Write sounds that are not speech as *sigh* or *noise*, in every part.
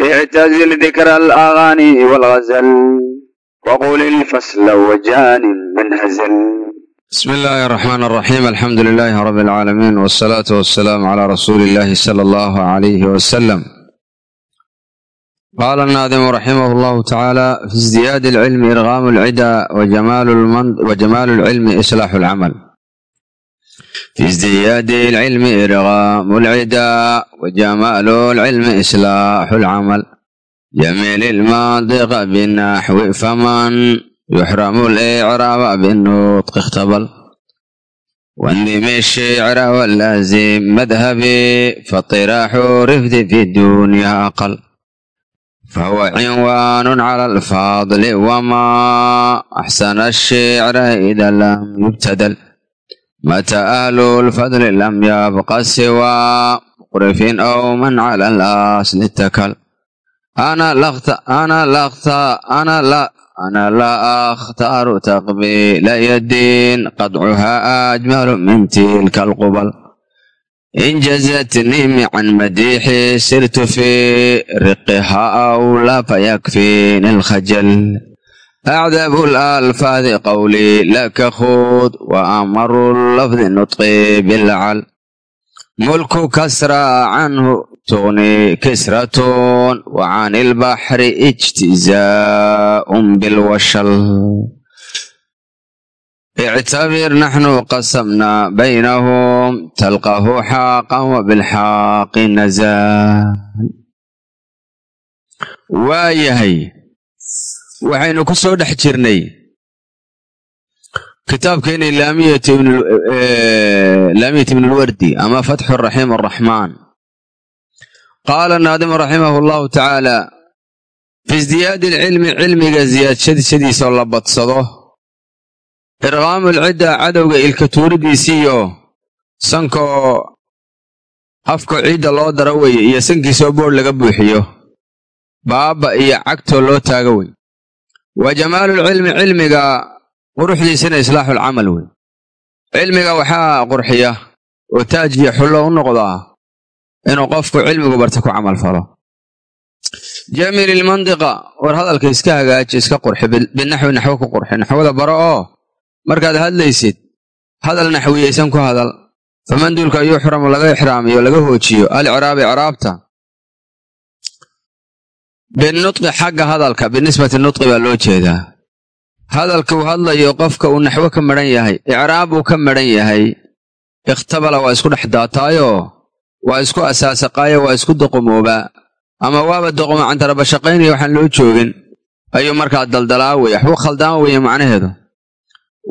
اعتزل ذكر الأغاني والغزل وقل الفصل وجان من هزل بسم الله الرحمن الرحيم الحمد لله رب العالمين والصلاة والسلام على رسول الله صلى الله عليه وسلم قال الناظم رحمه الله تعالى في ازدياد العلم إرغام العدا وجمال, المن... وجمال العلم إصلاح العمل في ازدياد العلم إرغام العدا وجمال العلم إصلاح العمل جميل المنطق بالنحو فمن يحرم الإعراب بالنطق اختبل واندم الشعر واللازم مذهبي فاطراح رفد في الدنيا أقل فهو عنوان على الفاضل وما أحسن الشعر إذا لم يبتدل متى أهل الفضل لم يبق سوى مقرف أو من على الأصل اتكل أنا لا أنا لا أنا لا أنا لا أختار تقبيل يد قطعها أجمل من تلك القبل إن جزتني عن مديحي سرت في رقها أو لا فيكفيني الخجل acdab lalfaadi qawlii laka huud wa amaru lafdi nutqi bilcal mulku kasra canhu tugni kisratun wa can ilbaxri ijtizaaun bilwashal ictabir naxnu qasamna baynahum talqahu xaaqan wa bilxaaqi nazaal waayahay waxaynu ku soo dhex jirnay kitaabkeena laamiyat ibn lwardi ama fatxu raxiim araxmaan qaala naadimu raximah allahu tacaala fi isdiyaadi alcilmi cilmiga ziyaadshadiisoo la badsado. Irqaamu alcidda cadowga ilka tuuridiisiiyo sankoo afko ciidda loo daro weye iyo sankiisoo boodh laga buuxiyo. Baabba iyo cagtoo loo taago wey wa jamaalulcilmi cilmiga quruxdiisina islaaxulcamal wey cilmiga waxaa qurxiya oo taajgiyo xullo u noqdaa inuu qofku cilmigu barta ku camal falo. Jamiililmandiqa war hadalka iska hagaaji iska qurxi binaxwi naxwo ku qurxi. Naxwada baro oo markaad hadlaysid hadal naxwiyeysan ku hadal. Faman duulka yuxramu laga ixraamiyo laga hoojiyo. Alicraabi icraabta binutqi xagga hadalka binisbati nutqi baa loo jeedaa hadalka uu hadlayo qofka uu naxwo ka madhan yahay icraab uu ka madhan yahay ikhtabala waa isku dhex daataayoo waa isku asaasaqaayo waa isku doqomoobaa ama waaba doqomo cantarabashaqaynaya waxaan loo joogin ayuu markaa daldalaa weye waxbuu khaldaama weeye macnaheedu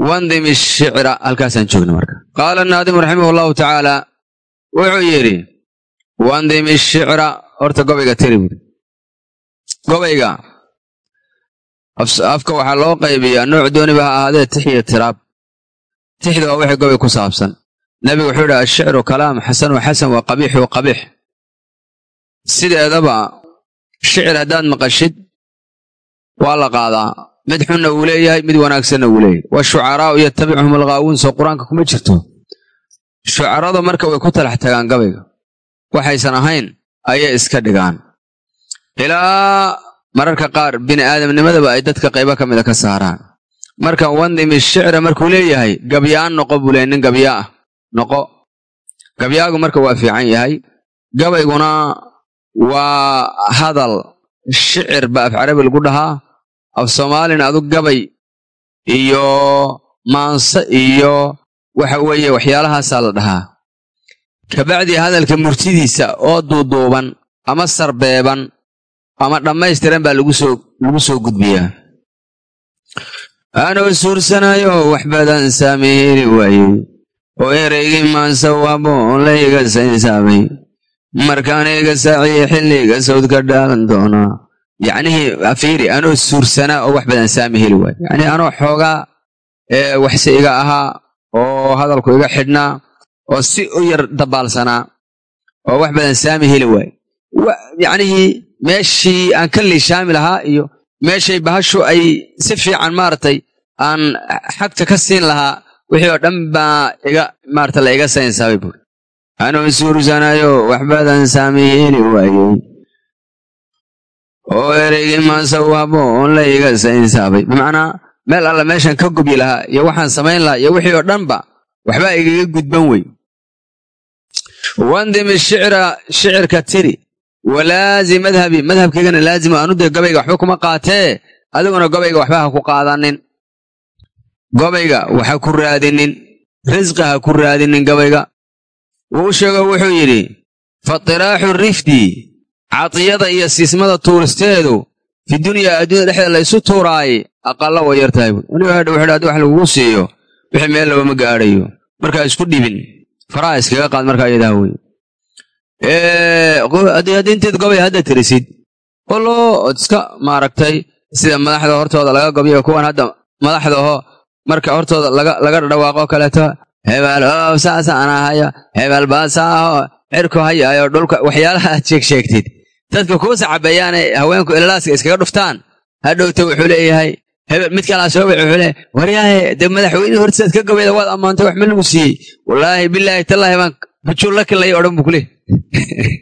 wandimi shicra halkaasaan joogna marka qaala naadimu raximah allahu tacaala wuxuu yidhi wandimi shicra horta gobayga tiri buuri gobayga afka waxaa loo qaybiyaa nooc dooniba ha ahaadee tix iyo tiraab tixda waa wixii gobay ku saabsan. Nebigu wuxuu yidhi ashicru kalaam xasan wa xasan wa qabiix wa qabiix. Sideedaba shicir haddaad maqashid waa la qaadaa. Mid xunna wuu leeyahay mid wanaagsanna wuu leeyahay. Washucaraa'u yatabicuhum alghaawuun soo qur'aanka kuma jirto. Shucaradu marka way ku talax tagaan gabayga waxaysan ahayn ayay iska dhigaan ilaa mararka qaar bini aadamnimadaba ay dadka qaybo ka mida ka saaraan. Marka wandimi shicra markuu leeyahay gabyaan noqo buu leey nin gabyaa ah noqo. Gabyaagu marka waa fiican yahay. Gabayguna waa hadal shicir ba af carabi lagu dhahaa. Af soomaalina adu gabay iyo maanse iyo waxa weeye waxyaalahaasaa la dhahaa. Kabacdii hadalka murtidiisa oo duuduuban ama sarbeeban ama dhammaystiran baa lagu soo gudbiyaa. Anoo suursanayo wax badan saameyheli waayey oo ereygii maanse waaboon layga saynsaabay markaan iga saaciye xilliga sawd ka dhaalan doonaa. Yacnihii afiiri anoo suursanaa oo wax badan saami heli waaye. Yacnii anoo xoogaa waxse iga ahaa oo hadalku iga xidhnaa oo si u yar dabaalsanaa oo wax badan saami heli waaye yacnihii meeshii aan ka liishaami lahaa iyo meeshay bahashu ay si fiican maaragtay aan xagta ka siin lahaa wixii oo dhan baa iga maarata la iga saynsaabay buuri anuu suursanayo wax badan saami heli waayey oo ereygii maasaw haboon la iga saynsaabay. Bimacnaa meel alla meeshan ka gubyi lahaa iyo waxaan samayn lahaa iyo wixii oo dhanba waxbaa igaga gudban wey wandimi shicra shicirka tiri walaazim madhabi. Madhabkaygana laazimo anu dee gabayga waxba kuma qaatee adiguna gobayga waxba ha ku qaadanin. Gobayga waxa ku raadinin. Risqi ha ku raadinin gabayga. Wuu sheego wuxuu yidhi fatiraaxu rifdi cadiyada iyo siismada tuuristeedu fi dunyaa adduunya dhexdeeda laysu tuuraaye. Aqalla way yar tahay. Hadha wuxuu haddi wax lagugu siiyo wixii meel laba ma gaadhayo. Markaa isku dhibin. Faraha iskaga qaad markaa iyadaa wey haddii inteed gobay hadda tirisid olo ood iska maaragtay sida madaxda hortooda laga gobyo kuwan hadda madaxda oho marka hortooda laga dhawaaqo kaleeto hebel oo saasaan ahaya hebel baasaaho cirku hayaayo dhulka waxyaalaha aad sheeg sheegtid. Dadka kuusa cabeeyaane haweenku ilalaaska iskaga dhuftaan. Hadhowta wuxuu leeyahay. Hebel mid kalaa soo wuxuu leeyahay. Waryaahe dee madaxweyne hortisaad ka gabayda waad ammaantay wax ma lagu siiyey? Wallaahi bilaahi tallaahi baan bujuullaki lay odhan buu kule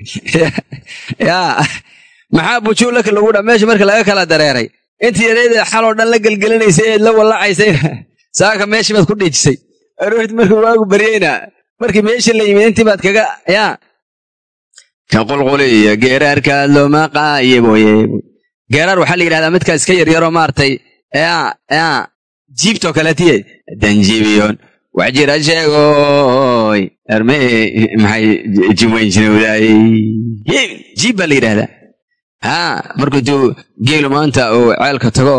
*laughs* yaa maxaa bujuullaki lagu dha? Meesha marka laga kala dareeray. Intii yareedee xaloo dhan la gelgelinaysay eed la wallacaysayna *laughs* saaka meeshii baad ku dhiijisay aroorti markuu waagu baryeyna markii meeshii la yimid intii baad kaga yaa. Ka qulquliyo geeraarkaad looma qaayeboye geeraar waxaa la yidhahdaa midkaa iska yaryaroo maaragtay yaa yaa. Jiibtoo kaleetiye danjibiyoon wax jira sheegoy arme maxay jimweyn jinowdaay jiib baa la yidhahdaa haa markuu intuu geelu maanta uu ceelka tago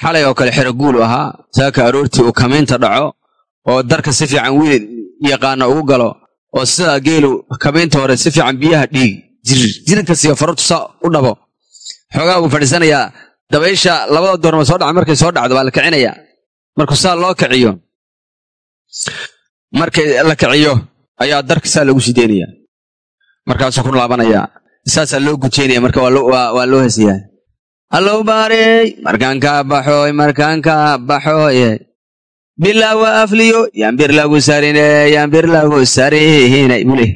xalay oo kale xero guulu ahaa saaka aroortii uu kamiinta dhaco oo darka si fiican wiil yaqaana ugu galo oo sidaa geelu kamiinta hore si fiican biyaha dhiig jirinka siiyo farartu saa u dhabo. Xoogaa buu fadhiisanayaa dabaysha labada doorma soo dhaca markay soo dhacdo waa la kicinayaa markuu saa loo kiciyo markay la kiciyo ayaa darka saa loogu sii deynayaa markaasuu ku laabanayaa saasaa loo gujeynaya marka waa loo hesayaa allow baarey markaan kaa baxooy markaan kaa baxooye bilaawa afliyo yambir lagu sarine yambir lagu sarihinay bule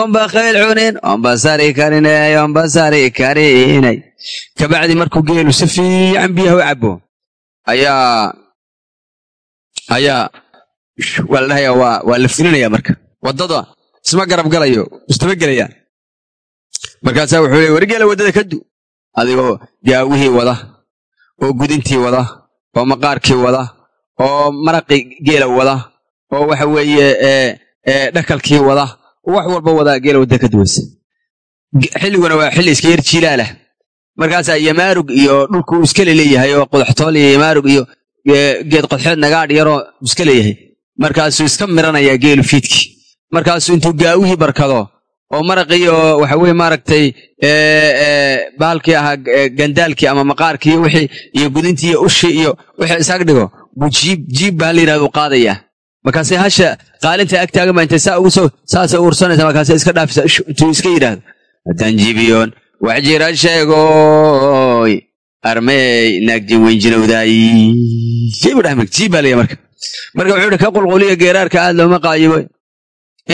omba khayl cunin omba sari karinay omba sari karinay kabacdi markuu geelu si fiican biyaha u cabo ayaa ayaa waa la dhahaya waa la fulinaya marka. Waddada isma garab galayo istama gelaya. Markaasaa wuxuu leey wargeela waddada ka adigoo gaawihii wada oo gudintii wada oo maqaarkii wada oo maraqii geela wada oo waxa weeye dhakalkii wada wax walba wada geela wadda ka duwaysa. Xilliguna waa xilli iska yar jiilaalah markaasaa yamaarug iyo dhulku uu iska leleeyahay oo qodaxtool iyo yamaarug iyo geed qodxeed nagaadh yaroo iska leeyahay markaasuu iska miranayaa geelu fiidkii. Markaasuu intuu gaawihii barkado oo maraqii oo waxa weye maaragtay bahalkii ahaa gandaalkii ama maqaarkii wixii iyo gudintii iyo ushii iyo wixii isaag dhigo buu jiib jiib baa la yidhahda u qaadayaa markaasay hasha qaalinta agtaagan baa intay saa ugu soo saasa ursanaysa markaasay iska dhaafisa intuu iska yidhaahdo. Haddaan jibiyoon wax jira sheegoy armey naagjin weyn jinowdaay jiibu dhahmig jiib baa laya marka marka wuxuu ihi ka qulquliya geeraarka aad looma qaayibo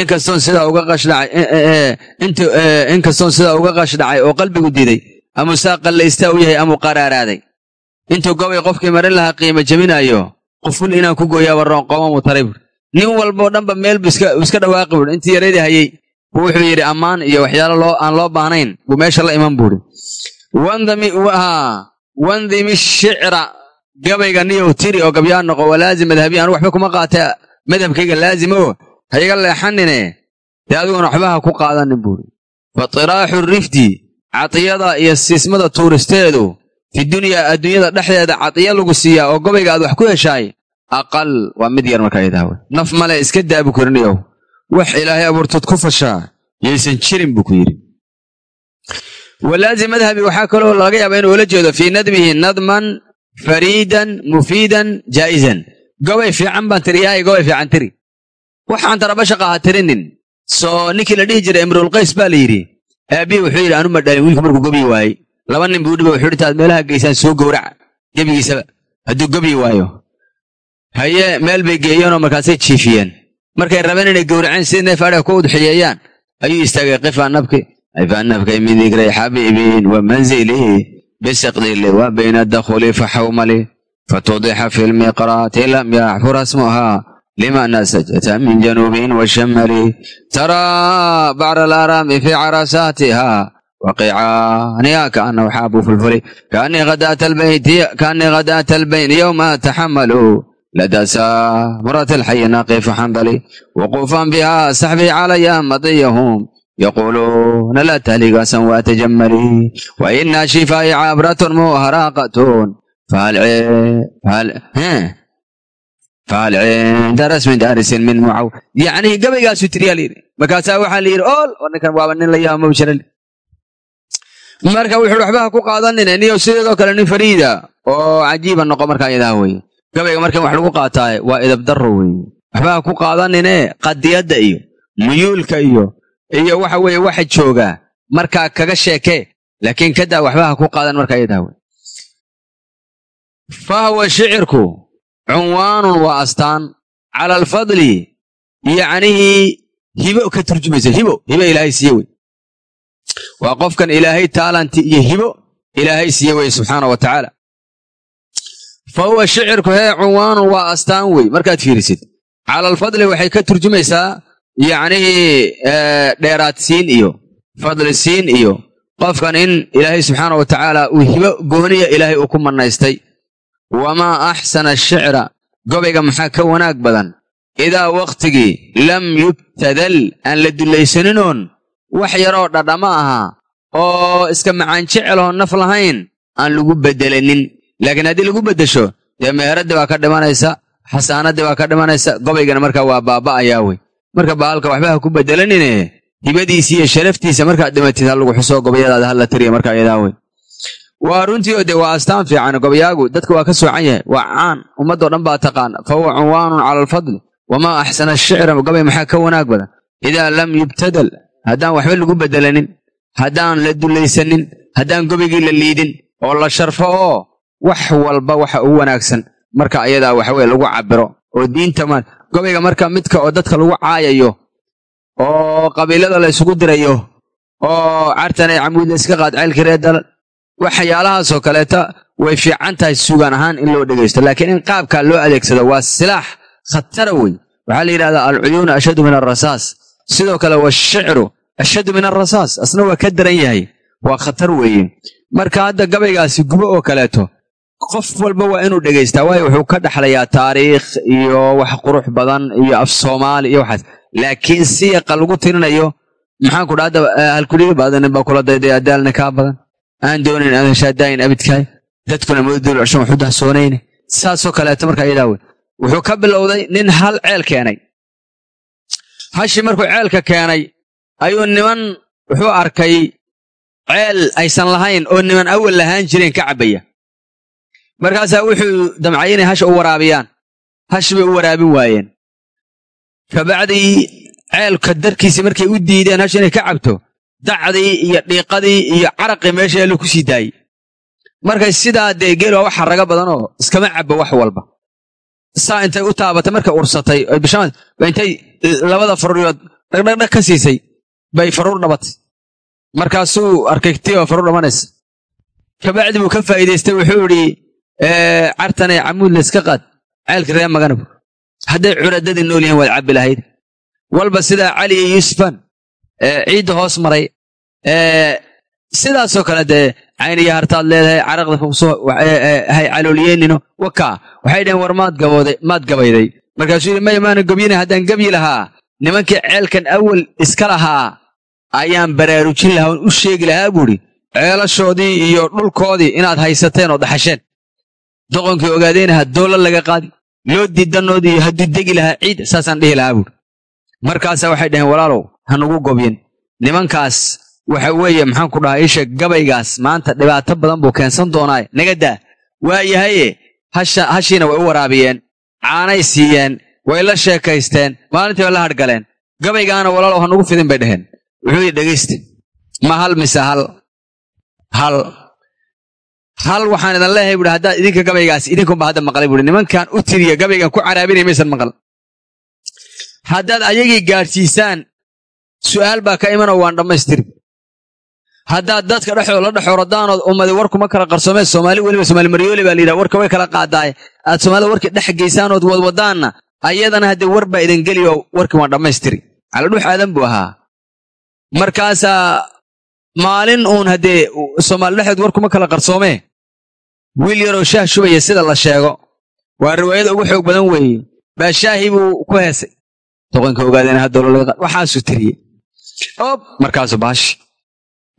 inkastoon sidaa uga qashdhacay inkastoon sidaa uga qashdhacay oo qalbigu diday amuu saa qallaystaa u yahay amuu qaraaraaday. Intuu gobay qofkii marin lahaa qiimo jebinaayo quful inaan ku gooyaa warroon qoomamu taray buuri nin walboo dhanba meel buu iska dhawaaqi buuri intii yareedii hayey buu wuxuu yidhi ammaan iyo waxyaalo aan loo baahnayn buu meesha la iman buuri wandimi shicra gabayga niyow tiri oo gabyaan noqo walaazim madhabiya anu waxba kuma qaata. Madhabkayga laazimo ha iga leexanine dee adiguna waxba ha ku qaadanin buuri. Fatiraaxu rifdi cadiyada iyo siismada tuuristeedu fi dunyaa adduunyada dhexdeeda cadiya lagu siiyaa oo gobayga aad wax ku heshaay aqal waa mid yar markaa idaawe naf male iska daabu korinayow wax ilaahay abuurtood ku fashaa yaysan jirin buu ku yidhi. Walaazim madhabi waxaa kaloo laga yaabaa inuu ula jeedo fii nadmihi nadman fariidan mufiidan jaa'izan. Gobay fiican baan tiriyahay gobay fiican tiri. Waxaan tarabashaqa ha tirinin. Soo ninkii la dhihi jiray imruulqays baa la yidhi aabihi wuxuu yidhi anuma dhalin wiilku markuu gobyi waayey laba nin buu dhiba wuxuu intaad meelaha geysaan soo gowraca gebigiisaba. Hadduu gobyi waayo. Haye meel bay geeyeenoo markaasay jiifiyeen. Markay rabeen inay gowraceen sidii neef adhiga ku udxiyeeyaan ayuu istaagay qifaa nabki. Qifaa nabkay min xabiibin wa manzili bisaqdi li wa bayna dakhuli faxawmali fatudixa fi lmiqraati lam yaxfur asmuha lima nasajata min janubin washamali taraa bacra alaaraami fi carasaatiha وقيعانها كأنه حاب في الفري كأني غداة البيت كأني غداة البين يوم تحملوا لدى سامرة الحي ناقف حنبلي وقوفا بها سحبي علي مضيهم يقولون لا تهلي قاسا وتجملي وإن شفاي عبرة مهراقة فهل فهل فهل عند رسم دارس من معو يعني قبل قاسوا تريالي مكاسا وحالي أول وأنا كان بابا نلا يا مبشر marka wuxuu waxbaha ku qaadanina niyo sideedoo kale nin fariida oo cajiiba noqo markaa iyadaa weye gabayga markan wax lagu qaataaye waa idabdarro weye waxbaha ku qaadanine qadiyadda iyo muyuulka iyo iyo waxa weeye waxa joogaa markaa kaga sheekee laakiin kadaa waxbaha ku qaadan markaa iyadaa weye fahwa shicirku cunwaanun waa astaan cala alfadli yacnihii hibo ka turjumaysa hibo hibo ilaahay siiye wey waa qofkan ilaahay taalanti iyo hibo ilaahay siiye weye subxaana wa tacaala. Fa huwa shicirku hee cunwaanun waa astaan wey markaad fiirisid cala alfadli waxay ka turjumaysaa yacnihii dheeraadsiin iyo fadlisiin iyo qofkan in ilaahay subxaana wa tacaala uu hibo gooniya ilaahay uu ku mannaystay wamaa axsana ashicra gobayga maxaa ka wanaag badan? Idaa wakhtigii lam yubtadal aan la dullaysaninoon wax yaroo dhadhama ahaa oo iska macaan jeceloo naf lahayn aan lagu beddelanin laakiin haddii lagu beddesho dee meheradii baa ka dhimanaysa xasaanadii baa ka dhimanaysa gobaygana markaa waa baaba'ayaa wey marka baalka waxba ha ku beddelanine hibadiisa iyo sharaftiisa markaad dhimatid ha lagu xusoo gobayadaada hala tiriya markaa iyadaa wey waa runtii oo dee waa astaan fiican gobayaagu dadka waa ka soocan yahay waa caan. Ummaddoo dhan baa taqaana fa huwa cunwaanun cala alfadli wamaa axsana ashicra gobay maxaa ka wanaag badan? Idaa lam yubtadal haddaan waxba lagu beddelanin haddaan la dullaysanin haddaan gobaygii la liidin oo la sharfo oo wax walba waxa ugu wanaagsan. Marka ayadaa waxaweye lagu cabiro oo diinta gobayga marka midka oo dadka lagu caayayo oo qabiilada la isugu dirayo oo cartanay camuud la iska qaad ceylkii reer dalal waxyaalahaasoo kaleeta way fiican tahay sugaan ahaan in loo dhegaysto laakiin in qaabkaa loo adeegsado waa silaax khatara wey waxaa la yidhahdaa alcuyuunu ashaddu min alrasaas sidoo kale washicru ashaddu min alrasaas asna waa ka daran yahay. Waa khatar weeye marka hadda gabaygaasi gubo oo kaleeto qof walba waa inuu dhegaystaa waayo wuxuu ka dhaxlayaa taariikh iyo wax qurux badan iyo af soomaali iyo waxaas. Laakiin siyaqa lagu tirinayo maxaan ku dhahda halkuliga baadanin baa kula dayday adaalna kaa badan. Aan doonayn aadan shaadaayin abidkaay. Dadkuna moodul cushan waxu dahsoonayne saasoo kaleeto marka iyadaa wey wuxuu ka bilowday nin hal ceel keenay. Hashi markuu ceelka keenay ayuu niman wuxuu arkay ceel aysan lahayn oo niman awal lahaan jireen ka cabbaya markaasaa wuxuu damcay inay hasha u waraabiyaan. Hashi bay u waraabin waayeen. Kabacdii ceelka darkiisii markay u diideen hashi inay ka cabto dacdii iyo dhiiqadii iyo caraqii meesha eelu ku sii daayey. Markay sidaa dee geel waa wax haraga badanoo iskama cabbo wax walba. Saa intay u taabatay markay ursatay bishamaa ba intay labada faruuryood dhagdhagdhag ka siisay bay faruur dhabatay markaasuu oo faruur dhamanaysa. Kabacdi buu ka faa'iidaystay wuxuu idhi cartanay camuud layska qaad ceelka ree magana bur hadday curadadii nool yihiin waad cabbi lahayd. Walba sidaa cali iyo yuusufan ciidda hoos maray. Sidaasoo kale dee cayniyo hartaad leedahay caraqda hay caloolyeynino wakaa waxay dhaheen war maad gabooday maad gabayday. Markaasuu yidhi maya maana gobyina haddaan gebyi lahaa. Nimankii ceelkan awal iska lahaa ayaan baraarujin lahaa oon u sheegi lahaa buuhi ceelashoodii iyo dhulkoodii inaad haysateen oo daxasheen doqonkii ogaadeynaha doolla laga qaadi. Loo diidanoodii iyo hadduu degi lahaa ciid saasaan dhihi lahaa buuhi markaasaa waxay dhaheen walaalow hanugu gobyin nimankaas waxa weeye maxaan ku dhahaa isha gabaygaas maanta dhibaato badan buu keensan doonaaye naga daa waa yahaye hashiina way u waraabiyeen caanay siiyeen way la sheekaysteen maalintii bay la hadhgaleen gabaygaana walaalow hanugu fidin bay dhaheen. Wuxuu yidhi dhegayste ma hal mise hal hal hal waxaan idan leeyahay buuhi haddaad idinka gabaygaas idinkunba hadda maqlay buuhi nimankan u tiriya gabaygan ku caraabinay maysan maqal. Haddaad ayagii gaadhsiisaan su'aal baa ka imanoo waan dhammaystiri. Haddaad dadka dhexdoo la dhexooradaanood ummadi war kuma kala qarsoomeen soomaali weliba soomaali maryooli baa la yidhaha warka way kala qaadaaye aad soomaalida warkii dhex geysaanood wadwadaanna ayadana haddee war baa idin geli oo warkii waan dhammaystiri. Caladhuux aadan buu ahaa. Markaasaa maalin uun haddee soomaali war kuma kala qarsoomee wiil yaroo shaah shubaya sida la sheego. Waa riwaayada ugu xoog badan weeye. Baa shaahii buu ku heesay. Doqonka ogaadeen hadda waxaasuu tiriyey ob markaasuu baashi.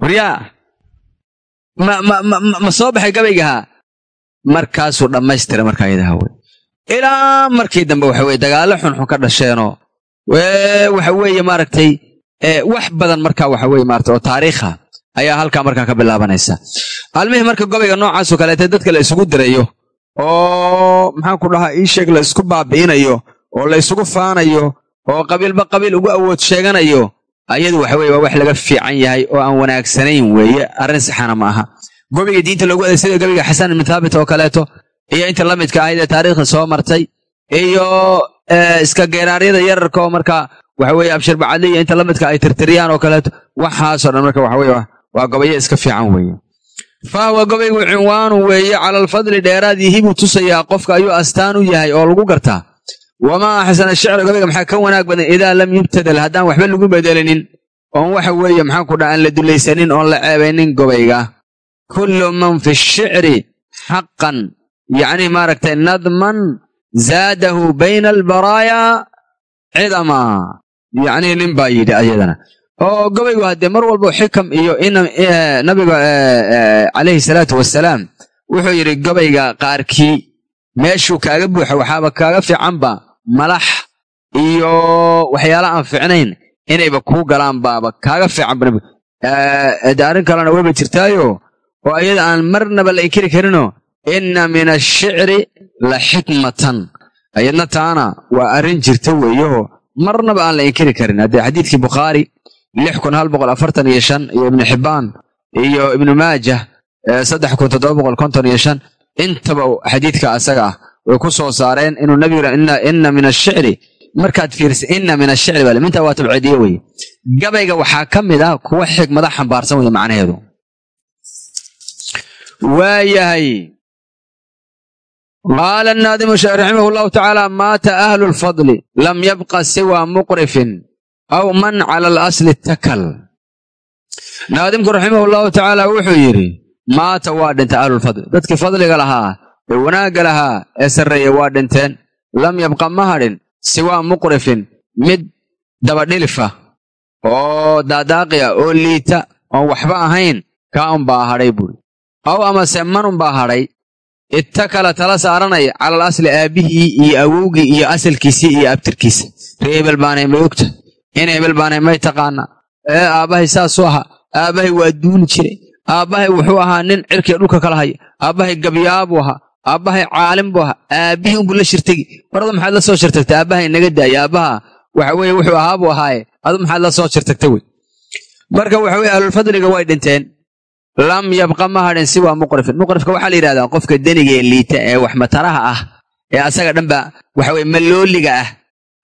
Waryaa ma soo baxay gabaygahaa markaasuu dhammaystiray markaa yadaha wey ilaa markii dambe waxa weye dagaallo xunxun ka dhasheenoo. Waxa weeye maaragtay wax badan markaa waxa weye maarata oo taariikha ayaa halkaa markaa ka bilaabanaysa. Almihii marka gobayga noocaasoo kaleete dadka la isugu dirayo oo maxaan ku dhahaa ii sheeg la isku baabi'inayo oo la isugu faanayo oo qabiilba qabiil ugu awood sheeganayo ayadu waxa weye waa wax laga fiican yahay oo aan wanaagsanayn weeye. Arrin saxana ma aha. Gobiga diinta loogu adeegsada gabiga xasan ibnu thaabit oo kaleeto iyo inta la midka ahayd ee taariikhda soo martay iyo iska geeraaryada yararka oo markaa waxa weye abshir bacadli iyo inta la midka ay tirtiriyaan oo kaleeto waxaasoo dhan marka waxa weye waa gobayo iska fiican weeye fahwa gobaygu cinwaanu weeye cala alfadli dheeraadii buu tusayaa qofka ayuu astaan u yahay oo lagu gartaa wamaa axsana shicra gobayga maxaa ka wanaag badan? Idaa lam yubtadal haddaan waxba lagu bedelinin. Oon waxa weeye maxaan ku dhaha aan la dulaysanin oon la ceebaynin gobayga. Kullu man fi shicri xaqan yacni maaragtay nadman zaadahu bayna albaraaya cidama. Yacni nin baa yidhi ayadana oo gobaygu haddee mar walbo xikam iyo nabiga calayhi salaatu wasalaam wuxuu yidhi gobayga qaarkii meeshuu kaaga buuxa waxaaba kaaga fiicanba malax iyo waxyaala aan ficnayn inayba kuu galaan baaba kaaga fiicanba de arrin kalena wayba jirtaayo? Oo ayada aan marnaba la inkiri karinoo inna min ashicri la xikmatan. Ayadna taana waa arrin jirta weeyaho marnaba aan la inkiri karin. Haddee xadiidkii bukhaari lix kun hal boqol afartan iyo shan iyo ibnu xibbaan iyo ibnu maajah saddex kun toddoba boqol konton iyo shan. Intaba xadiidka asaga ah way ku soo saareen inuu nebigu inna min ashicri markaad fiirsa inna min ashicri bale mintaa waa tabciidiye weye gabayga waxaa ka mid ah kuwa xigmada xambaarsan weye macnaheedu. Waayahay qaala annaadimu raximahu llahu tacaala maata ahlu lfadli lam yabqa siwa muqrifin aw man cala alasli takal. Naadimku raximahu llahu tacaala wuxuu yidhi maata waa dhintay ahlulfadli dadkii fadliga lahaa ee wanaagga lahaa ee sarreeya waa dhinteen. Lam yabqa ma hadhin siwaa muqrifin mid dabadhilifa oo daadaaqiya oo liita oon waxba ahayn kaa unbaa hadhay buuri aw amase man unbaa hadhay ittakala tala saaranaya calal asli aabbihii iyo awowgii iyo asalkiisii iyo abtirkiisa ree hebel baanay may ogta in hebel baanay may taqaana ee aabbahay saasuu ahaa aabbahay waa duuli jiray aabbahay wuxuu ahaa nin cirkiga dhulka kala haya aabbahay gabyaabuu ahaa aabbahay caalim buu ahaa aabbihii unbuu la shirtegi waradu maxaad la soo shirtagtay aabbahay naga daaya aabbaha waxa weye wuxuu ahaa buu ahaaye adu maxaad la soo shirtagtay wey marka waxa weye ahlulfadliga way dhinteen lam yabqa ma hadhin siwaa muqrifin. Muqrifka waxaa la yidhahdaa qofka denigee liita ee wax mataraha ah. Ee asaga dhanba waxa weye malooliga ah.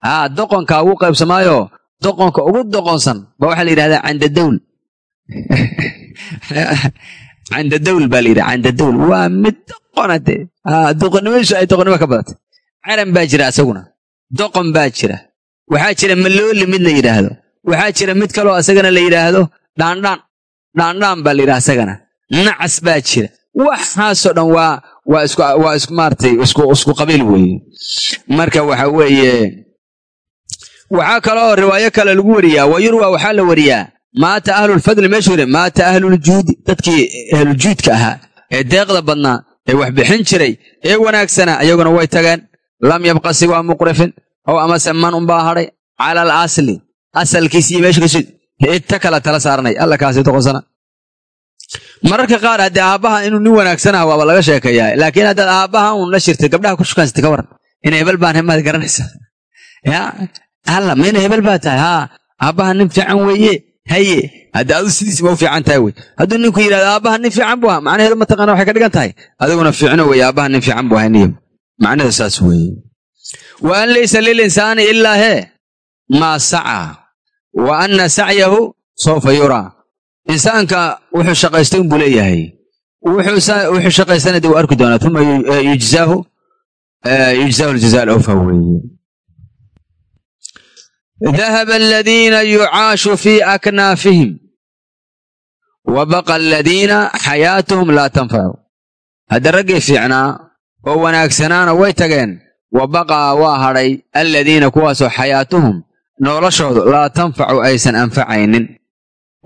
Haa doqonka ugu qaybsamaayo doqonka ugu doqonsan ba waxaa la yidhahdaa candadowl *laughs* candadowl baa la yidhaha candadowl waa mid doqonade doqonnimadiisu ay doqonnimo ka badatay caran baa jira asaguna. Doqon baa jira. Waxaa jira malooli mid la yidhaahdo waxaa jira mid kaloo asagana la yidhaahdo dhaandhaan. Dhaandhaan baa la yidhaha asagana. Nacas baa jira. Waxaasoo dhan waa waa isku waa isku maaratay isku isku qabiil weeye. Marka waxa weeye waxaa kaloo riwaayo kale lagu wariyaa wa yurwa waxaa la wariyaa maata ahlulfadli meeshuu yidhi maata ahluljuudi dadkii ahluljuudka ahaa ee deeqda badnaa ee wax bixin jiray ee wanaagsanaa ayaguna way tageen lam yabqa siwaa muqrifin ow amase man unbaa hadhay cala al asli asalkiisii meesha kasu inta kala tala saaranay alla kaasi doqonsana mararka qaar haddii aabbaha inuu nin wanaagsanah waaba laga sheekeeyaa laakiin haddaad aabbaha un la shirtay gabdhaha ku shukansatay ka waran ina hebel baan garanaysa *laughs* ya alla mayna hebel baa tahay? Haa aabbaha nin fiican weeye. Haye haddii adu sidiisba u fiican tahay wey. Hadduu ninku yidhahdo aabbaha nin fiican buu ahaa. Macnaheedu mataqana waxay ka dhigan tahay? Adiguna fiicno weye aabbaha nin fiican buu ahay niyo saas weeye. Wa an laysa lilinsaani ilaa hee maa sacaa wa anna sacyahu sawfa yuraa insaanka wuxuu shaqaystay unbuu leeyahay. Wuxuu shaqaystana dee uu arki doonaa. Uma yujzaahu yujzaahu ljazaa alawfa weeye yucaashu fii aknaafihim wa baqa aladiina xayaatuhum laa tanfacu hadda raggii fiicnaa oo wanaagsanaana way tageen wa baqaa waa hadhay aladiina kuwaasoo xayaatuhum noloshoodu laa tanfacu aysan anfacaynin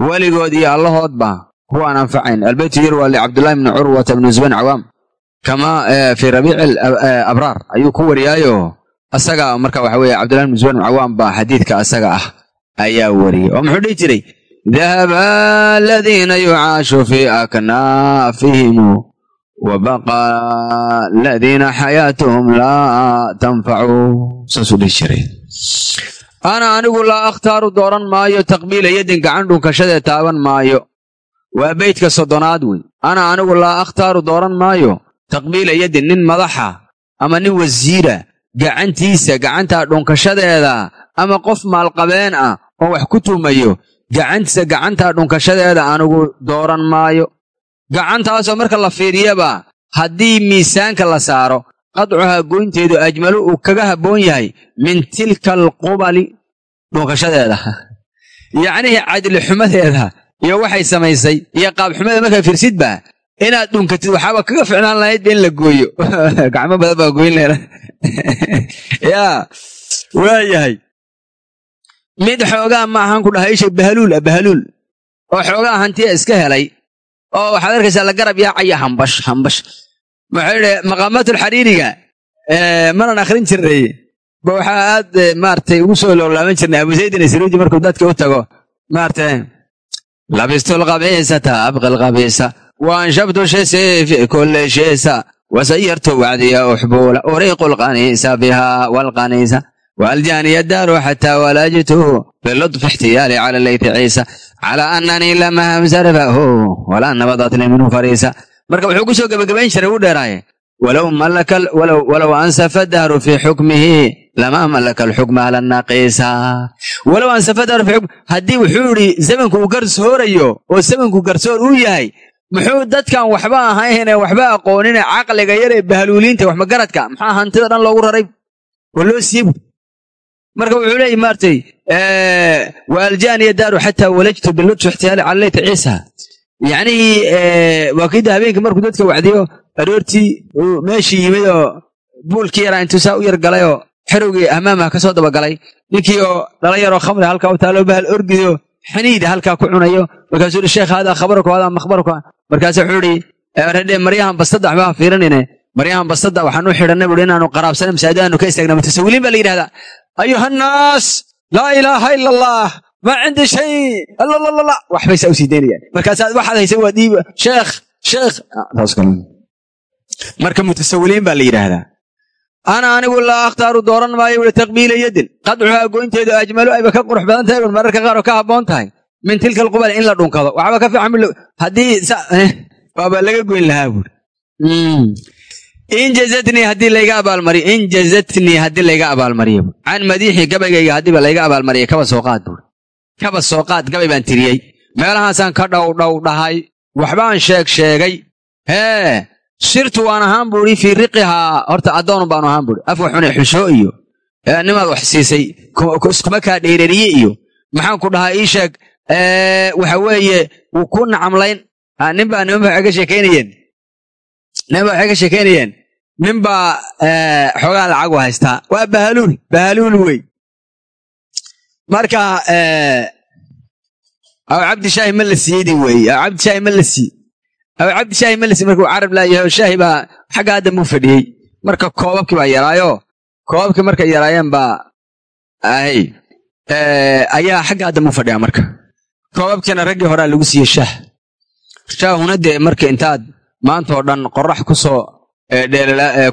weligood iyo allahoodba kuwaan anfacayn albeytu yarwa licabdullahi bni curwata bni zubayn cawaam kama fii rabiici abraar ayuu ku wariyaayo asaga marka waxa weye cabdullahi bni zubayn cawaam baa xadiidka asaga ah ayaa wariyey oo muxuu dhihi jiray dahaba aladiina yucaashu fii aknaafihim wa baqa aladiina xayaatuhum laa tanfacu saasuu dhihi jiray. Ana anigu laa akhtaaru dooran maayo taqbiila yadin gacan dhunkashadee taaban maayo. Waa beydka soddonaad wey ana anigu laa akhtaaru dooran maayo taqbiila yadin nin madaxa ama nin wasiira gacantiisa gacantaa dhunkashadeeda ama qof maalqabeen ah oo wax ku tuumayo gacantiisa gacantaa dhunkashadeeda anigu dooran maayo. Gacantaasoo marka la fiiriyaba haddii miisaanka la saaro qadcuhaa goynteedu ajmalu uu kaga habboon yahay min tilka alqubali dhunkashadeeda. *laughs* Yacnihii cadli xumadeeda iyo waxay samaysay iyo qaabxumadeeda markaa firsidba inaad dhunkatid waxaaba kaga ficnaan lahaydba in la gooyo. *laughs* Gacmo badan baa goyn leena *laughs* yaa waa mid xoogaa ma ahaan ku dhaha isha bahaluul ah bahaluul. Oo xoogaa hantiya iska helay. Oo waxaad arkaysaa la garab yaacaya hambash hambash. Maxaa yidhi maqaamaatulxariiriga manan akhrin jirnay. Ba waxaa aad maaragtay ugu soo loolaaban jirnay abu zaydin isruuji markuu dadka u tago. Maaragtay labistulqabiisata abqilqabiisa waanshabtu shisi fi kulli shisa wasayartu wacdiya uxbuula uriiqu lqaniisa biha walqaniisa والجاني الدار حتى ولجته باللطف احتيالي على الليث عيسى على أنني لما همزرفه ولا نبضت لي منه فريسة marka wuxuu ku soo gebagabayn jiray u dheeraaye walow malaka walow walow ansafa dahru fii xukmihi lama malaka alxukma ala naqiisa walow ansafa dahru fii xukmi haddii wuxuu yidhi zamanku uu garsoorayo oo zamanku garsoor uu yahay muxuu dadkan waxba ahayn ee waxba aqoonine caqliga yar ee bahluuliinta wax magaradka maxaa hantida dhan loogu raray? Oo loo siibu marka wuxuu leeyahy maartay waaljaaniya daaru xataa walajtu bilutfi ixtiyaali cala leyti ciisa. Yacnihii waa kiida habeenkii markuu dadka wacdiyo aroortii meeshii yimid oo buulkii yaraa intuu saa u yar galayoo xerowgii amaamaha ka soo dabagalay ninkii oo dhala khamri halkaa u taaloo bahal orgido xaniida halkaa ku cunayo. Markaasuu ihi sheekh haadaa khabaruka haadaa makhbaruka markaasu wuxuu ihi redhe maryahan bastada waxbaa fiirinine maryahan bastada waxaan u xidhannay buhi inaanu qaraabsana masaajidanu ka istaagna mutasawiliin baa la yidhahdaa. Ayuha annaas laa ilaaha ila allah maa cindi shay. Allalalala waxbay saa u sii daynayaan. Markaasaad waxaad haysa waa dhiib sheekh sheekh. Marka mutasawiliin baa la yidhaahdaa. Ana anigu laa akhtaaru dooran maayo wuli taqbiila yadin. Qadcuhaa goynteedu ajmalu ayba ka qurux badan tahay mararka qaar oo ka habboon tahay min tilka alqubal in la dhunkado waxba ka fiican haddii waaba laga goyn lahaa buuri in jazatnii haddii layga abaalmariyo in jazatnii haddii layga abaalmariyo. Can madiixi gabaygayga haddiiba layga abaalmariyay kaba soo qaad buuri kaba soo qaad gabay baan tiriyey. Meelahaasaan ka dhow dhow dhahay waxbaan sheeg sheegay. Hee sirtu waan ahaan buuri fii riqihaa horta addoonu baanu ahaan buuri afka xune xusho iyo nimaad wax siisay iskuma kaa dheerariye iyo. Maxaan ku dhahaa ii sheeg waxa weeye wuu ku nacamlayn. Nin baa nimanba waxay ka sheekaynayeen. Ninba waxay ka sheekaynayeen. Nin baa xoogaa lacagu haystaa. Waa bahaluul bahaluul wey. Marka aw cabdi shaahi ma la siiyedi weeye aw cabdi shaahi ma la sii aw cabdi shaahi ma la sii markuu carab laayahay shaahi baa xagga hadda fadhiyey. Marka koobabkii baa yaraayo. Koobabkii markay yaraayeen baa ahay ayaa xagga hadda muu marka koobabkiina raggii horaa lagu siiyey shaah. Shaahuna dee marka intaad maantao dhan qorax ku soo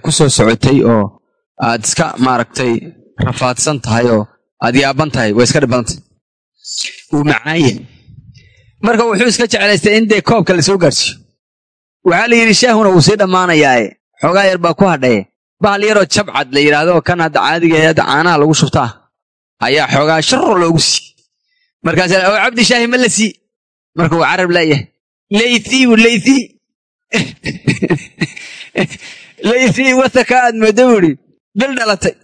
ku soo socotay oo aad iska maaragtay rafaadsan tahay oo aad yaaban tahay way iska dhibantay wuu macaanye marka wuxuu iska jeclaystay in dee koobka la soo gaarsiiyo waxaa la yidhi shaahuna wuu sii dhammaanayaae xoogaa yar baa ku hadhaye bahal yaroo jabcad la yidhaahdo kan hadda caadiga ee hadda caanaha lagu shubtaa ayaa xoogaa sharo loogu siiyey markaasa oo cabdi shaahi ma la sii. Marka uu carab leeyahay laythii bu laythii laythii *laughs* wathaka aad moodo buuri bil dhalatay.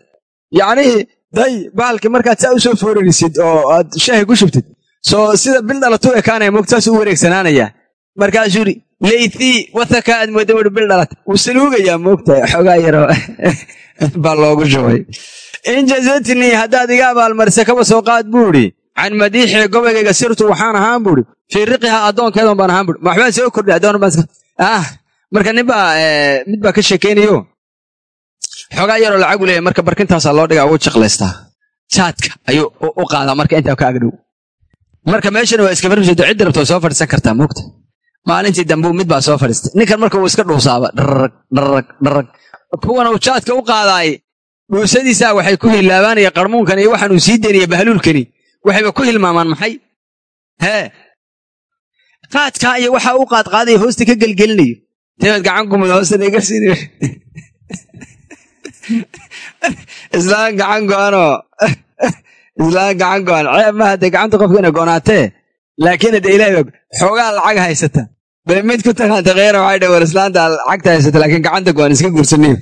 Yacnihii day bahalkii markaad saa u soo foorarisid oo aad shaahi ku shubtid soo sida bil dhalatu ekaanaya moogta saas u wareegsanaanaya. Markaasuu yidhi laythii wathaka aad moodo buuri bil dhalatay wuu saluugayaa moogta xoogaa yaro *laughs* baa loogu shubay in jazatnii haddaad iga abaalmarisa kaba soo qaad buu idhi can madiixi gobolgayga sirtu waxaan ahaan buuri fii riqiha addoonkeedan baan ahaan ma waxbaan soo kordhi marka nin baa mid baa ka sheekaynayo xoogaa yaroo lacagu leeyahy marka barkintaasaa loo dhigaa wuu jaqlaystaa jaadka ayuu u qaadaa marka intaa ka agdhow marka meeshana waa iska farmishado ciddi rabto soo fadhiisan kartaa moogta maalintii dambuu mid baa soo fadhiistay ninkan marka uu iska dhuusaaba dharrag dharrag dharrag kuwana uu jaadka u qaadaay dhuusadiisaa waxay ku hilaabaanaya qarmuunkan iyo waxaan sii daynaya bahluulkani waxayba ku hilmaamaan maxay? Hee qaadkaa iyo waxa u qaadqaadaya hoosta ka gelgelinayo tebaad gacan kumud hoosta iga siinayo islaan gacan go'anoo islaan gacan go'an ceeb ma haddee gacanta qofka ina go'naatee laakiin hadde ilahay og xoogaa lacag haysata. Bay mid ku taqaanta kheyra waxay dhe war islaanta lacagta haysata laakiin gacanta go'an iska guursanayo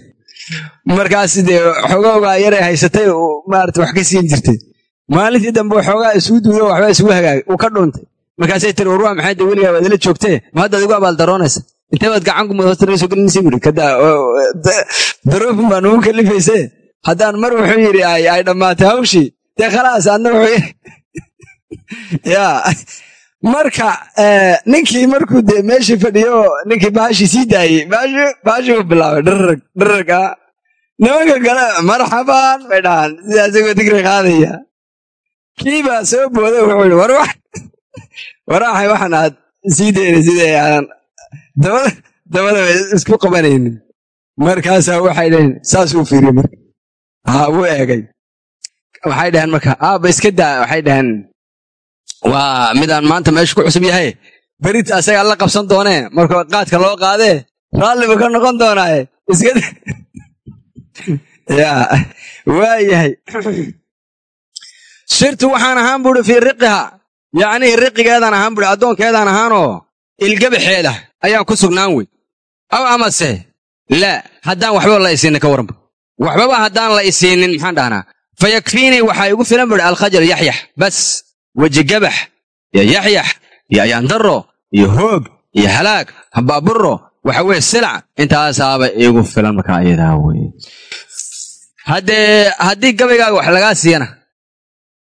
markaas dee xogoogaa yaray haysatay maarata wax ka siin jirtay maalintii dambe xoogaa isuu duuyo waxba isugu hagaagay uu ka dhuuntay markaasay tiri war waa maxay? De weligaa waad ila joogtee ma haddaad igu abaaldaroonaysa intee baad gacan kumud hoosta naga soo gelinaysa buri kadaa daroofin baa nugu kalifayse haddaan mar wuxuu yidhi ay dhammaatay hawshii. Dee khalaas adna wuxuu *laughs* ya marka ninkii markuu dee meeshii fadhiyo ninkii baashii sii daayey baashii u bilaabay. Dharrag dharrag ah. Nimanka kale marxabaan bay dhahaan. Sidaa isagoo digri qaadaya kii baa soo booda wuxuu yidhi war waraaxay waxaan aad sii daynay sidee aanan dabada dabada isku qabanaynin. Markaasaa waxay dhaheen saasuu fiiriye marka haa wuu eegay. Waxay dhaheen marka aaba iska daa waxay dhaheen waa midaan maanta meesha ku cusub yahay. Berita asagaa la qabsan doonee? Markuu qaadka loo qaadee? Raallibu ka noqon doonaaye? Iska *laughs* ya waa yahay sirtu waxaan ahaan buuri fii riqiha. Yacnii riqigeedaan ahaan buuri addoonkeedaan ahaanoo ilgabaxeeda ayaan ku sugnaan wey aw amase? Laa haddaan waxbaba la isiinin ka waranba waxbaba haddaan la isiinin maxaan dhahnaa? Fa waxaa igu filan buuri alkhajal yaxyax bas. Wejigabax iyo yaxyax iyo ayaandaro iyo hoog iyo halaag hambaaburo waxa weye silac. Intaasaaba iigu filan markaa ayadaa wey haddee haddii gabaygaaga wax lagaa siiyana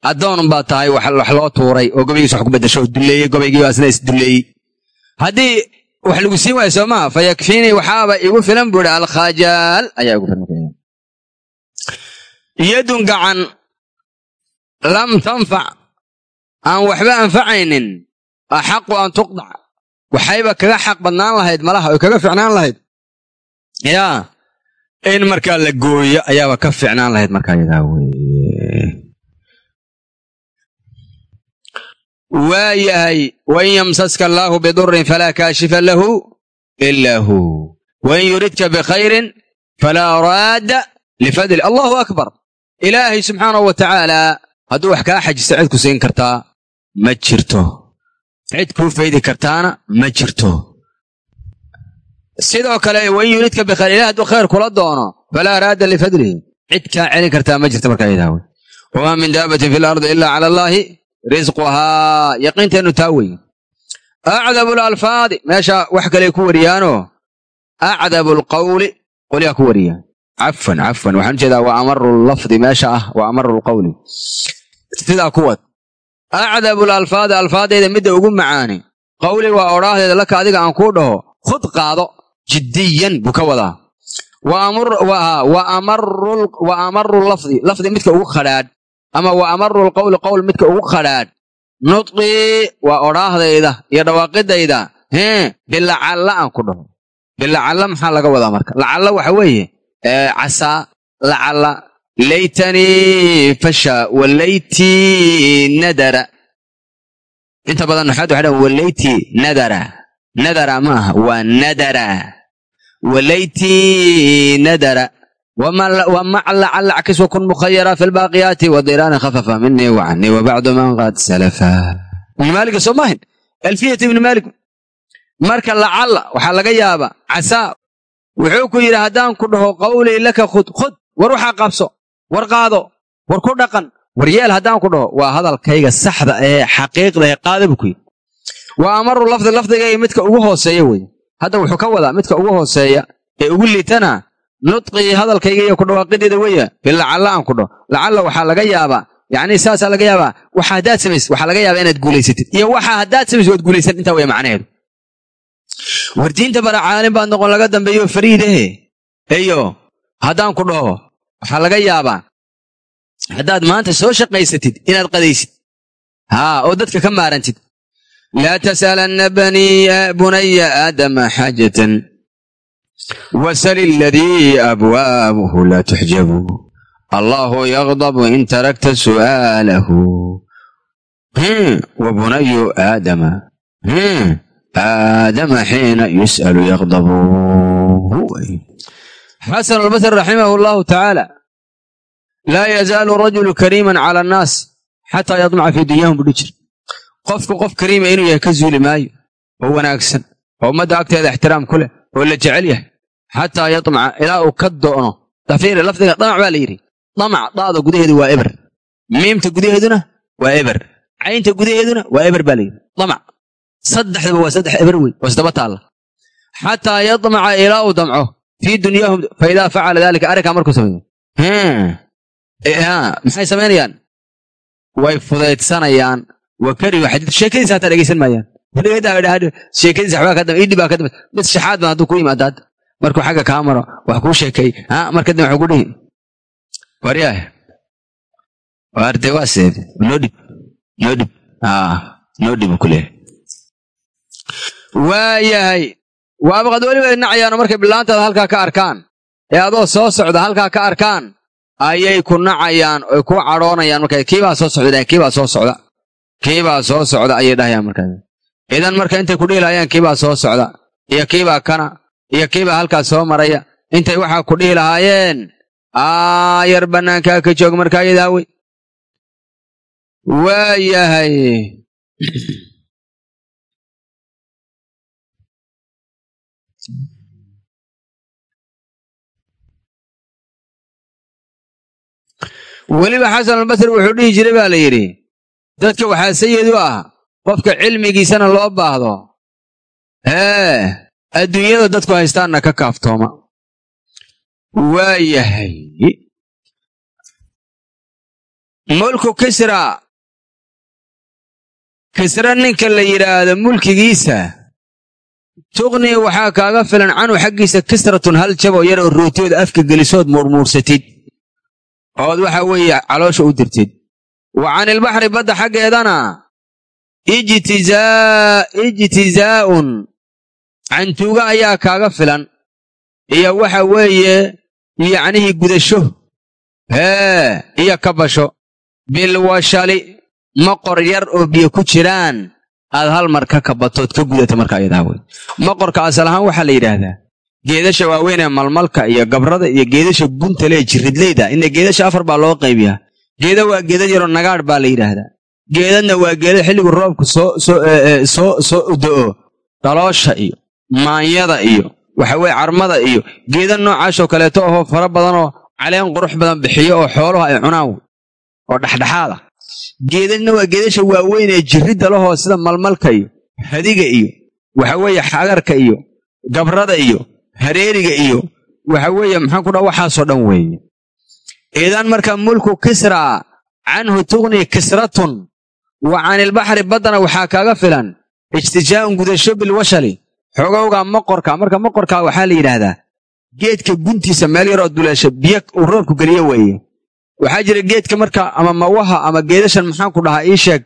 addoon baa tahay wax loo tuuray oo gobaygiis wax ku beddasho dulleeyey gobaygii asna isdulleeyey haddii wax lagu siin waayo soo maha fa yakfiinii waxaaba igu filan buu ihi alkhajaal ayaa igu filan yadun gacan lam tanfac aan waxba anfacaynin axaqu an tuqdac. Waxayba kaga xaq badnaan lahayd malaha oy kaga ficnaan lahayd. Yaa in markaa la gooyo ayaaba ka ficnaan lahayd markaa yadaa weye waa yahay wain yamsaska allaahu bidurin falaa kaashifa lahu ilaa hu. Wain yuridka bikhayrin falaa raadda lifadli. Allahu akbar. Ilaahay subxaanahu wa tacaala hadduu wax kaa xajisto cid ku siin kartaa ma jirto. Cid kuu faydi kartaana ma jirto. Sidoo kale wain yuridka bikhayr ilahi hadduu khayr kula doono falaa raadda lifadlihi cid kaa celin kartaa ma jirto markaa yidhaha wey wamaa min daabatin fi lardi ila cala allaahi risquhaa yaqiinteennu taa wey acdabu lalfaadi meesha wax kaley ku wariyaanoo acdabu lqawli qolyaa ku wariyaan cafwan cafwan waxaan u jeedaa waa amaru lafdi meesha ah waa amaru lqawli sidaa kuwad acdabu lalfaadi alfaadayda midda ugu macaani qawli waa odhaahdeeda laka adiga aan kuu dhaho khud qaado jiddiyan buu ka wadaa wa amaru lafdi lafdi midka ugu khadhaadh ama wa amaru lqawli qowl midka ugu khadhaadh nudqii waa odhaahdayda iyo dhawaaqidayda hee bilacalla aan ku dhaho. Bilacalla maxaa laga wadaa marka? Lacalla waxa weeye casaa lacalla laytanii fasha walaytii nadara. Inta badan naxaad waxay dhahan walaytii nadara. Nadara ma aha waa nadara walaytii nadara wamaclacalac kiswakun mukhayara fi lbaaqiyaati wadilaana khafafa minii wacanii wabacdu man qad salafa ibnu maalika soo maahin alfiyat ibnu maalik marka lacalla waxaa laga yaabaa casaa wuxuu ku yidhi haddaan ku dhaho qawlii laka khud khud war waxaa qabso war qaado war ku dhaqan war yeel haddaan ku dhaho waa hadalkayga saxda ee xaqiiqda ee qaada buu ku yidhi wa amaru lafdi lafdigayga nudqii hadalkayga iyo ku dhawaaqideeda weya bilacalla aan ku dhaho. Lacalla waxaa laga yaabaa yacni saasaa laga yaabaa waxa haddaad samaysid waxaa laga yaabaa inaad guulaysatid iyo waxa haddaad samaysid waad guulaysan intaa weya macnaheedu. War bara caalim baad noqon laga dambeeyo fariidahe eyo haddaan ku dhaho waxaa laga yaabaa haddaad maanta soo shaqaysatid inaad qadaysid haa oo dadka ka maarantid laa tas'alanna bunaya aadama xaajatan wasal iladii abwaabuhu laa tuxjabu allahu yaqdabu in tarakta su'aalahu wa bunayu aadama aadama xiina yus'alu yaqdabu xasan albasri raximahu allahu tacaala laa yazaalu rajulu kariiman cala annaas xataa yadmaca fii dunyahum budhi jir qofku qof kariima inuu yahay ka zuuli maayo oo wanaagsan oo ummadda agteeda ixtiraam ku leh oo la jecel yahay xataa yadmaca ilaa uu ka doono tafiiri lafdiga damac baa la yidhi. Damac daada gudaheedu waa eber. Miimta gudaheeduna waa eber. Caynta gudaheeduna waa eber baa la yidhi. Damac. Saddexdaba waa saddex eber wey oo isdaba taalla. Xataa yadmaca ilaa uu damco fii dunyaahum fa facala daalika arrinkaa markuu sameeyo. Maxay samaynayaan way fudaydsanayaan. Wa karihu xadiid. Sheekadiisa hataa dhegaysan maayaan. Sheekadiisa waxbaa ka dambe idhi baa ka dambe. Mid shaxaad baa hadduu ku yimaado hadda markuu xagga kaa maro wax kuu sheekeey ha marka dambe waxuu ku dhihi. Waryaah waarde waa seede noo dhib noo dhib. Noo dhib ku waayahay waabaqad weliba nacayaano markay bilaantaada halkaa ka arkaan. Ee adoo soo socda halkaa ka arkaan ayay ku nacayaan oy ku cadhoonayaan marka kiibaa soo socda kiibaa soo socda? Kiibaa soo socda? ayay dhahayaan markaas. Idan marka intay ku dhihi lahaayeen kiibaa soo socda? Iyo kiibaa kana iyo kiibaa halkaas soo maraya. Intay waxaa ku dhihi lahaayeen. Aayar bannaankaa ka joog markaa iyadaa wey waayahay. Weliba xasan albasri wuxuu dhihi jiray baa la yidhi dadka waxaa sayid u ah qofka cilmigiisana loo baahdo. Hee adduunyada dadku haystaanna ka kaaftooma. Waa yahay mulku kisra. Kisra ninka la yidhaahdo mulkigiisa. Tuqnii waxaa kaaga filan canhu xaggiisa kisratun hal jaboo yar oo afka gelisood muurmuursatid ood waxa weeye caloosha u dirtid. Wa canilbaxri badda xaggeedana ijtizaa'un cantuuga ayaa kaaga filan. Iyo waxa weeye yacnihii gudasho. Hee iyo kabasho. Bilwashali maqor yar oo biyo ku jiraan. Aad hal mar ka kabatood ka gudata marka ayadaa wey maqorka asal ahaan waxaa la yidhaahdaa geedasha waaweyn ee malmalka iyo gabrada iyo geedasha gunta lee jiridleyda ina geedasha afar baa loo qaybiyaa. Geeda waa geeda yaroo nagaadh baa la yidhaahdaa. Geedadna waa geeda xilligu roobku soo soo da'o dhaloosha iyo maanyada iyo waxaweye carmada iyo geeda noocaasoo kaleeto ahoo fara badanoo caleen qurux badan bixiyo oo xooluhu ay cunaan oo dhexdhexaad ah. Geedadna waa geedasha waaweyn ee jiridda lahoo sida malmalka iyo hadiga iyo waxaweeye xagarka iyo gabrada iyo hareeriga iyo waxa weeye maxaan ku dhaa waxaasoo dhan weeye. Idan marka mulku kisra canhu tuqni kisratun wa canilbaxri baddana waxaa kaaga filan ijtijaa'un gudasho bilwashali xogowga maqorka marka maqorka waxaa la yidhaahdaa geedka guntiisa meel yaroo duleesha biyo uu roobku geliyo weeye. Waxaa jira geedka marka ama mawaha ama geedashan maxaan ku dhahaa ii sheeg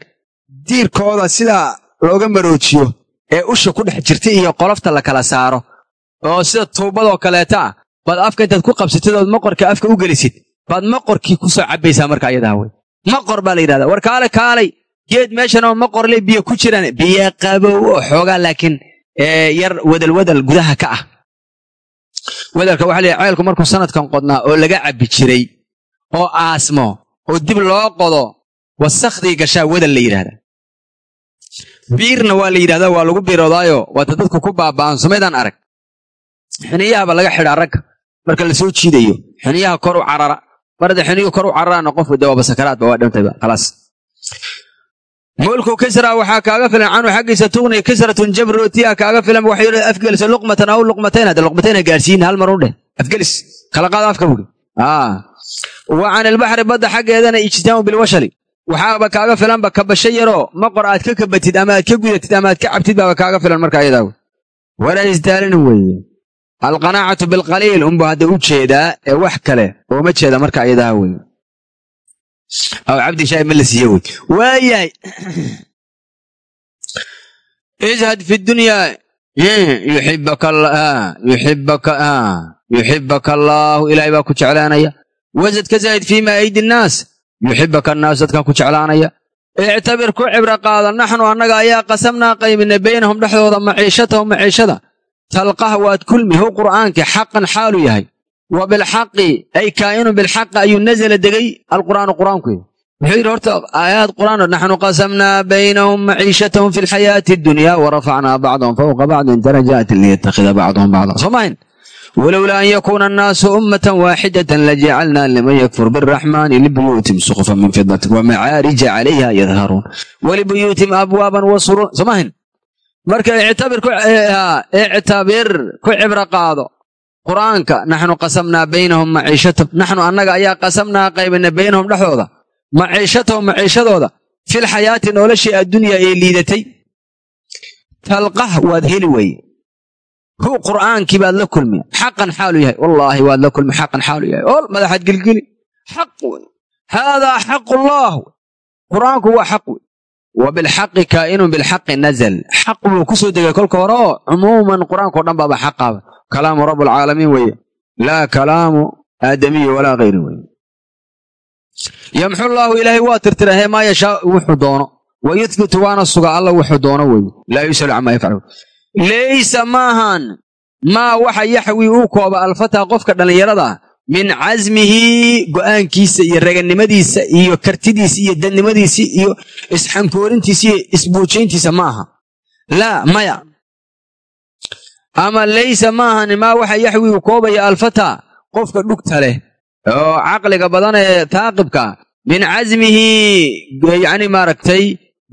diirkooda sidaa looga maroojiyo ee usha ku dhex jirta iyo qolofta la kala saaro. Oo sida tuubadoo kaleeta ah baad afka intaad ku qabsatid ood maqorka afka u gelisid baad maqorkii ku soo cabbaysaa marka ayadaa wey maqor baa la yidhahdaa war kaale kaalay geed meeshan oo maqorle biyo ku jiraan biyo qabow oo xoogaa laakiin yar wadalwadal gudaha ka ah. Wadalka waxa la ceelku markuu sanadkan qodnaa oo laga cabbi jiray oo aasmo oo dib loo qodo wasakhdii gashaa wadal la yidhahdaa biirna waa la yidhahdaa waa lagu biiroodaayo waata dadku ku baaba'an sumaydaan arag. Xiniyaha ba laga xidhaa ragga marka la soo jiidayo xiniyaha kor u carara. Marada xiniyuhu kor u cararaana qofku de waaba sakaraadba waa dhintayba khalaas mulku kisra waxaa kaaga filan canhu xaggiisa tuqni kisratun jabrootiya kaaga filan waxay yidhi afgelisa luqmatan aw luqmatayn hadde luqmatayn ha gaarsiin hal mar un dheh afgelis kala qaada afka buhi wa can ilbaxri badda xaggeedana ijtaamu bilwashali waxaaba kaaga filanba kabasho yaroo maqor aad ka kabatid ama aad ka gudatid ama aad ka cabtid baaba kaaga filan marka ayadaa walaa isdaalin weeye alqanaacatu bilqaliil unbu hadda u jeedaa ee wax kale ooma jeeda marka ayadaa weye aw cabdi shaay ma la siiye wey waayahay ishad fi dunyaa yuxibaka allaahu ilaahay baa ku jeclaanaya. Wasad ka zaahid fii maa aydi nnaas. Yuxibaka annaas dadkaa ku jeclaanaya. Ictabir ku cibro qaada. Naxnu annaga ayaa qasamnaa qaybinay baynahum dhexdooda maciishatahum maciishada. Talqah waad kulmi. Hu qur'aankii xaqan xaalu yahay wa bilxaqi ay kaa'inun bilxaqi ayuu nazala degay alqur'aanu qur'aanku. Wuxuu yidhi horta aayaad qur'aan naxnu qasamnaa baynahum maciishatahum fi lxayaati addunya warafacnaa bacdahum fawqa bacdin darajaatin liyattakhida bacdahum bacda soo mahayn walowlaa an yakuuna annaasu ummatan waaxidatan lajacalnaa liman yakfur biaraxmaani libuyuutim suqufan min fidatin wamacaarija calayha yadharuun walibuyuutim abwaaban wasuruun soo mahayn marka ictabir ku cibro qaado qur'aanka naxnu qasamnaa baynahum maciishatahum naxnu annaga ayaa qasamnaa qaybinay baynahum dhexdooda maciishatahum maciishadooda filxayaati noloshii addunya ee liidatay. Talqah waad heli weye hu qur'aankii baad la kulmi. Xaqan xaalu yahay. Wallaahi waad la kulmi xaqan xaalu yahay. Ol madaxaad gelgeli. Xaq wey haadaa xaqullah qur'aanku waa xaq wey wa bilxaqi kaa'inun bilxaqi nazal. Xaq buu ku soo degay kolka hore. Oo cumuuman qur'aanko dhan baaba xaqaaba kalaamu rabbulcaalamiin weeye. Laa kalaamu aadamiyi walaa hayri weye yamxu llaahu ilaahay waa tirtirahe maa yashaa wuxuu doono. Wa yuthbitu waana suga alla wuxuu doono weeye. Laa yusalu camaa yafcalu laysa maahan maa waxa yaxwi uu kooba alfataa qofka dhallinyarada min casmihi go'aankiisa iyo raganimadiisa iyo kartidiisa iyo dadnimadiisa iyo isxankoorintiisa iyo isbuujayntiisa ma aha laa maya ama laysa maahan maa waxa yaxwi uu koobaya alfataa qofka dhugta leh. Oo caqliga badan ee taaqibka min casmihi yacni maaragtay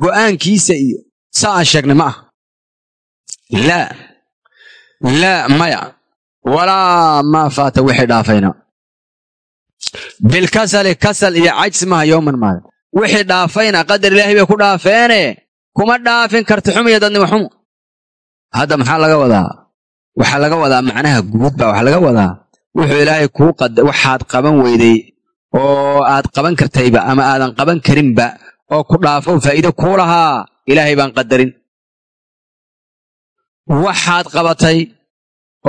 go'aankiisa iyo sa aan sheegnay ma aha. Laa laa maya. Walaa maa faata wixii dhaafayna. Bilkasali kasal iyo cajs maha yowman maalin wixii dhaafayna qadar ilaahay bay ku dhaafeene kuma dhaafin karti xum iyo dadnimo xumo. Hadda maxaa laga wadaa waxaa laga wadaa macnaha guud baa waxaa laga wadaa. Wuxuu ilaahay kuu waxaad qaban weyday oo aad qaban kartayba ama aadan qaban karinba oo ku dhaafo faa'iido kuu lahaa ilaahay baan qadarin. Waxaad qabatay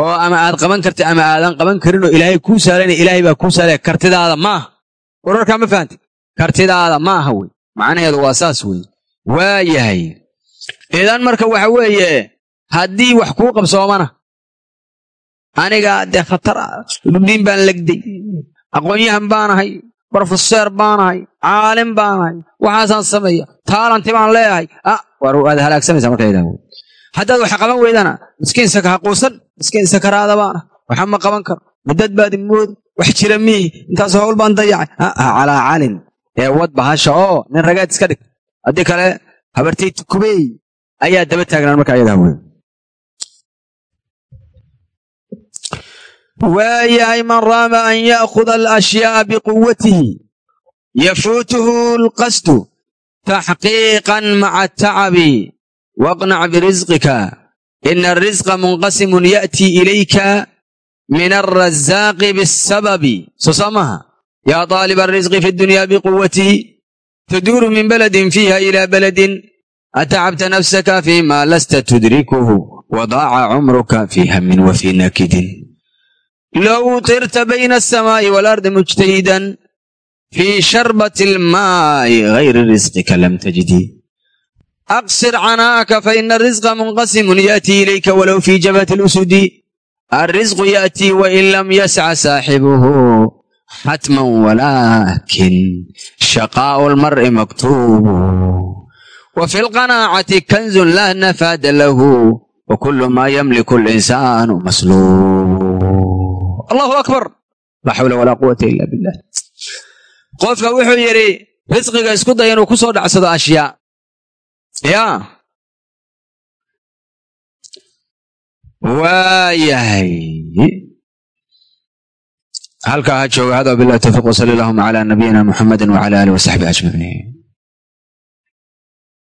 oo ama aad qaban kartay ama aadan qaban karin oo ilaahay kuu saalayna ilaahay baa kuu saalaya kartidaada maaha wararkaa ma fahamti kartidaada maaha wey. Macnaheedu waa saas wey. Waa yahay idan marka waxa weeye haddii wax kuu qabsoomana aniga dee khatar diin baan legday aqoon-yahan baanahay brofeseer baanahay caalim baanahay waxaasaan sameeya. Taalanti baan leeyahay. War waad halaagsamaysaa marka yidhahdo haddaad wax qaban weydana miskiin saka haquusan miskiin sakaraada baana waxa ma qaban karo. Madad baad imooda wax jira miihi intaas howl baan dayacay. Calaa calin ee wad bahasha oo nin ragaad iska dhig. Haddii kale habartay tukubey ayaa daba taagnaan marka ayadaa wey waayahay man raama an ya'khuda alashyaaa biquwatihi yafuutuhu alqasdu taxqiiqan maca atacabi waqnac birisqika ina alrisqa munqasimun ya'tii ilayka min alrazaaqi bisababi soo saa maaha yaa taaliba alrisqi fi dunya biquwatihi min baladin fiiha ila baladin. Atacabta nafsaka fima lasta tudrikuhu wadaaca cumruka fi hamin wa fi nakidin low tirta bayna alsamaa'i waalardi mujtahidan fii sharbati almaa'i gayri risqika lam tajidi aqsir canaaka faina arisqa munqasimun ya'tii ilayka walow fii jabhati alusudi alrisqu ya'tii wain lam yasca saaxibuhu xatman walaakin shaqaa'u almar'i maktuubu wa fi lqanaacati kanzun laa nafaada lahu wa kullu maa yamliku linsaanu masluub allahu akbar. Laa xawla walaa quwata ila billah. Qofka wuxuu yidhi risqiga isku day inuu ku soo dhacsado ashyaa yaa waayahay. Halkaa ha jooga hada bilah tawfiq wsali allahuma cala nabiyina muxamedi wcala alih wasaxbi ajmaciin